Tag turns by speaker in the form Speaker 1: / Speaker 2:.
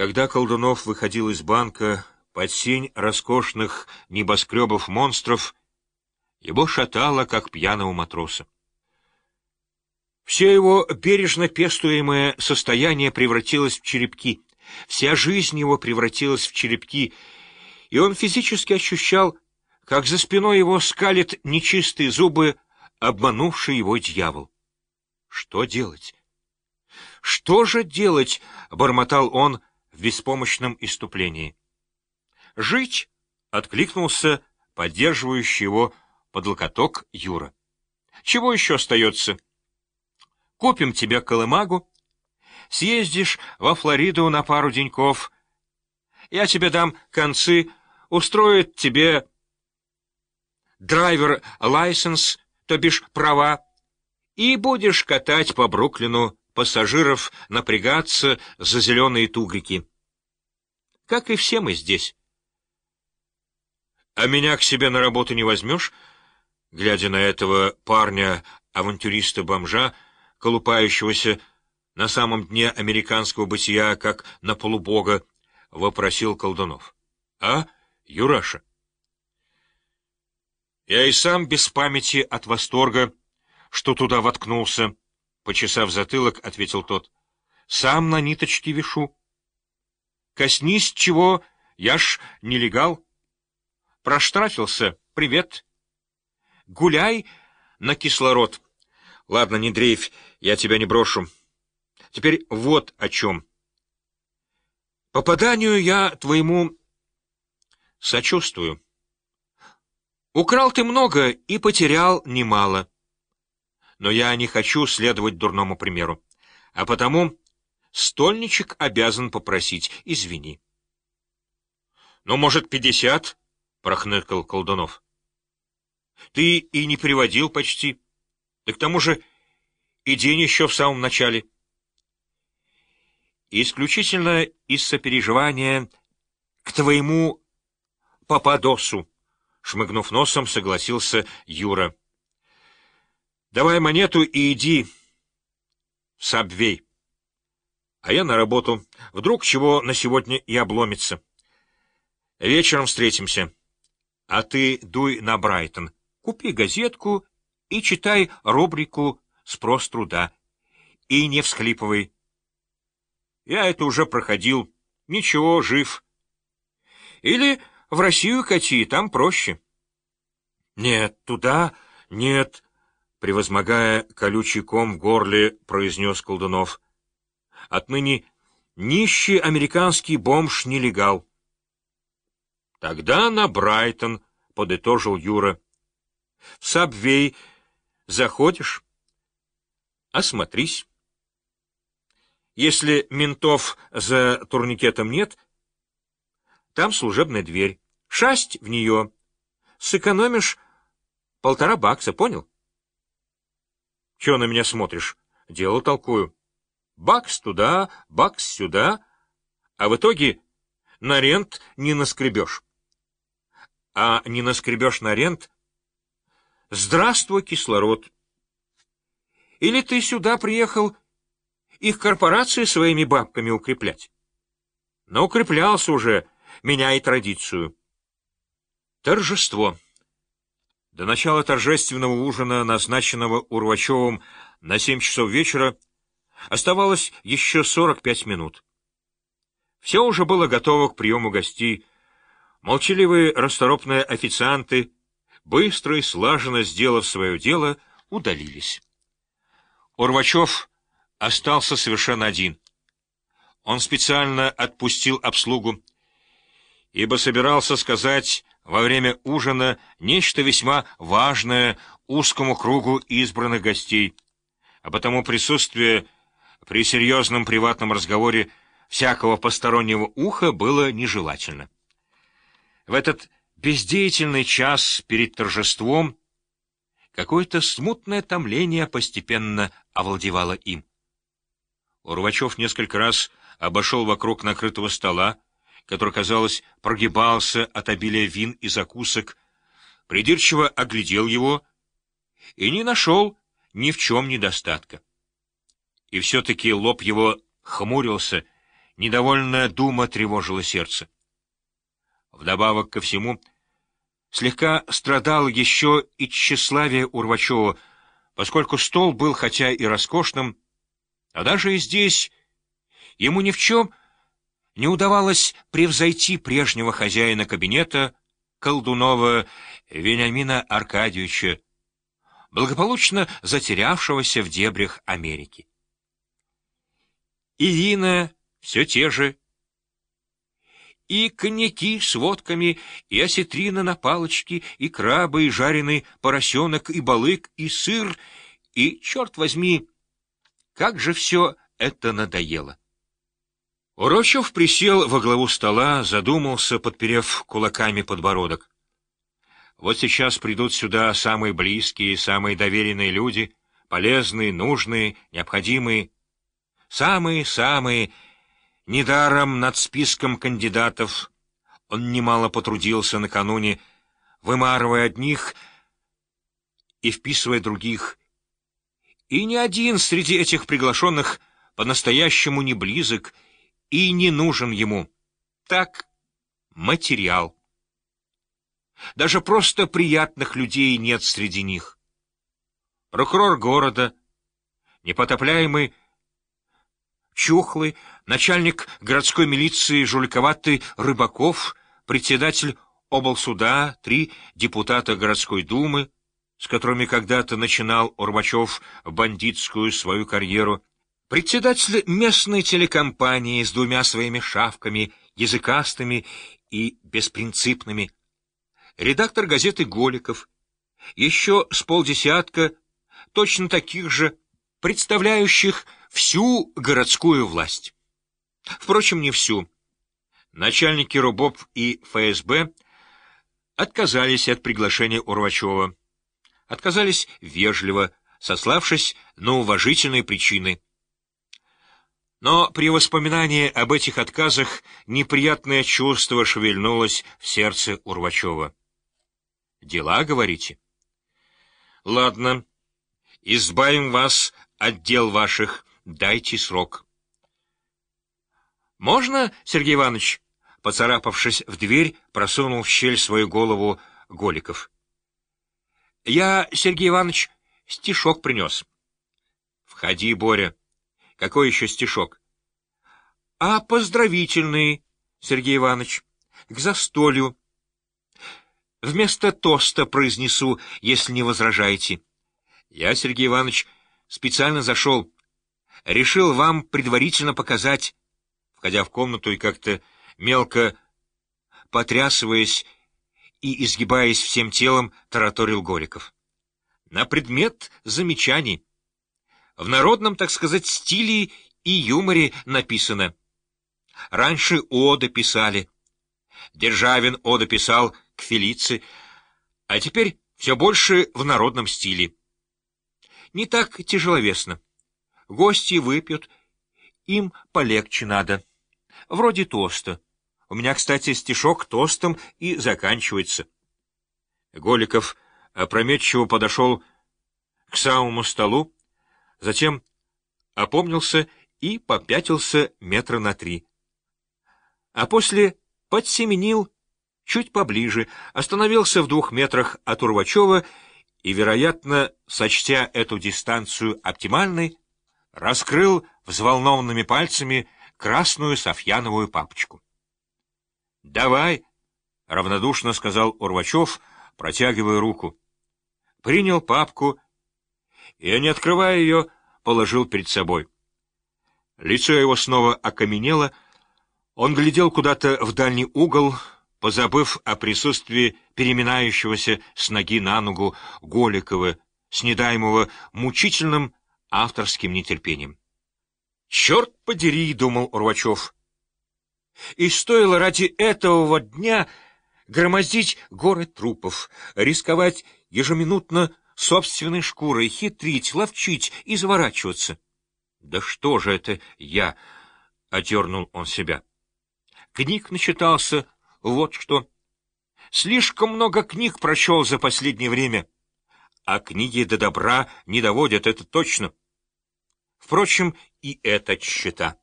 Speaker 1: Когда Колдунов выходил из банка под сень роскошных небоскребов-монстров, его шатало, как пьяного матроса. Все его бережно пестуемое состояние превратилось в черепки, вся жизнь его превратилась в черепки, и он физически ощущал, как за спиной его скалит нечистые зубы, обманувший его дьявол. Что делать? Что же делать? — бормотал он беспомощном иступлении. «Жить!» — откликнулся поддерживающий его под локоток Юра. «Чего еще остается? Купим тебе колымагу, съездишь во Флориду на пару деньков, я тебе дам концы, устроит тебе driver license, то бишь права, и будешь катать по Бруклину пассажиров напрягаться за зеленые тугрики. Как и все мы здесь. А меня к себе на работу не возьмешь? Глядя на этого парня, авантюриста-бомжа, колупающегося на самом дне американского бытия, как на полубога, вопросил Колдунов. — А, Юраша? Я и сам без памяти от восторга, что туда воткнулся, — почесав затылок, ответил тот. — Сам на ниточке вишу. Коснись чего, я ж нелегал. Проштрафился, привет. Гуляй на кислород. Ладно, не дрейфь, я тебя не брошу. Теперь вот о чем. Попаданию я твоему сочувствую. Украл ты много и потерял немало но я не хочу следовать дурному примеру. А потому стольничек обязан попросить, извини. — Ну, может, пятьдесят? — прохныкал Колдунов. — Ты и не приводил почти. Да к тому же и день еще в самом начале. Исключительно из сопереживания к твоему пападосу, — шмыгнув носом, согласился Юра. — Давай монету и иди Сабвей. А я на работу. Вдруг чего на сегодня и обломится. Вечером встретимся. А ты дуй на Брайтон. Купи газетку и читай рубрику «Спрос труда». И не всхлипывай. Я это уже проходил. Ничего, жив. Или в Россию кати, там проще. Нет, туда нет, превозмогая колючий ком в горле, произнес Колдунов. Отныне нищий американский бомж-нелегал. Тогда на Брайтон, — подытожил Юра. В Сабвей заходишь? Осмотрись. Если ментов за турникетом нет, там служебная дверь. Шасть в нее. Сэкономишь полтора бакса, понял? Чего на меня смотришь? Дело толкую. Бакс туда, бакс сюда, а в итоге на рент не наскребешь. А не наскребешь на рент — здравствуй, кислород. Или ты сюда приехал их корпорации своими бабками укреплять? Но укреплялся уже, меняй традицию. Торжество. До начала торжественного ужина, назначенного Урвачевым на семь часов вечера, оставалось еще сорок пять минут. Все уже было готово к приему гостей. Молчаливые расторопные официанты, быстро и слаженно сделав свое дело, удалились. Урвачев остался совершенно один. Он специально отпустил обслугу, ибо собирался сказать во время ужина нечто весьма важное узкому кругу избранных гостей, а потому присутствие при серьезном приватном разговоре всякого постороннего уха было нежелательно. В этот бездеятельный час перед торжеством какое-то смутное томление постепенно овладевало им. Урвачев несколько раз обошел вокруг накрытого стола, который, казалось, прогибался от обилия вин и закусок, придирчиво оглядел его и не нашел ни в чем недостатка. И все-таки лоб его хмурился, Недовольная дума тревожила сердце. Вдобавок ко всему, слегка страдал еще и тщеславие Урвачева, поскольку стол был хотя и роскошным, а даже и здесь ему ни в чем не удавалось превзойти прежнего хозяина кабинета Колдунова Вениамина Аркадьевича, благополучно затерявшегося в дебрях Америки. И вина все те же, и коньяки с водками, и осетрина на палочке, и крабы, и жареный поросенок, и балык, и сыр, и, черт возьми, как же все это надоело! Урочев присел во главу стола, задумался, подперев кулаками подбородок. Вот сейчас придут сюда самые близкие, самые доверенные люди, полезные, нужные, необходимые, самые-самые, недаром над списком кандидатов. Он немало потрудился накануне, вымарывая одних и вписывая других. И ни один среди этих приглашенных по-настоящему не близок и не нужен ему. Так, материал. Даже просто приятных людей нет среди них. Прокурор города, непотопляемый Чухлый, начальник городской милиции жуликоватый Рыбаков, председатель облсуда, три депутата городской думы, с которыми когда-то начинал Урбачев бандитскую свою карьеру, Председатель местной телекомпании с двумя своими шавками, языкастыми и беспринципными. Редактор газеты Голиков. Еще с полдесятка точно таких же, представляющих всю городскую власть. Впрочем, не всю. Начальники РУБОП и ФСБ отказались от приглашения Урвачева. Отказались вежливо, сославшись на уважительные причины. Но при воспоминании об этих отказах неприятное чувство шевельнулось в сердце Урвачева. «Дела, говорите?» «Ладно, избавим вас от дел ваших, дайте срок». «Можно, Сергей Иванович?» Поцарапавшись в дверь, просунул в щель свою голову Голиков. «Я, Сергей Иванович, стишок принес». «Входи, Боря». Какой еще стишок? — А поздравительный, Сергей Иванович, к застолью. Вместо тоста произнесу, если не возражаете. Я, Сергей Иванович, специально зашел. Решил вам предварительно показать, входя в комнату и как-то мелко потрясываясь и изгибаясь всем телом, тараторил Гориков. На предмет замечаний в народном, так сказать, стиле и юморе написано. Раньше оды писали. Державин оды писал к Фелице, а теперь все больше в народном стиле. Не так тяжеловесно. Гости выпьют, им полегче надо. Вроде тоста. У меня, кстати, стишок тостом и заканчивается. Голиков опрометчиво подошел к самому столу, затем опомнился и попятился метра на три. А после подсеменил чуть поближе, остановился в двух метрах от Урвачева и, вероятно, сочтя эту дистанцию оптимальной, раскрыл взволнованными пальцами красную софьяновую папочку. «Давай!» — равнодушно сказал Урвачев, протягивая руку. Принял папку и, не открывая ее, положил перед собой. Лицо его снова окаменело, он глядел куда-то в дальний угол, позабыв о присутствии переминающегося с ноги на ногу Голикова, снедаемого мучительным авторским нетерпением. «Черт подери!» — думал Урвачев. «И стоило ради этого дня громоздить горы трупов, рисковать ежеминутно собственной шкурой, хитрить, ловчить, изворачиваться. Да что же это я? — одернул он себя. Книг начитался, вот что. Слишком много книг прочел за последнее время. А книги до добра не доводят, это точно. Впрочем, и это счета.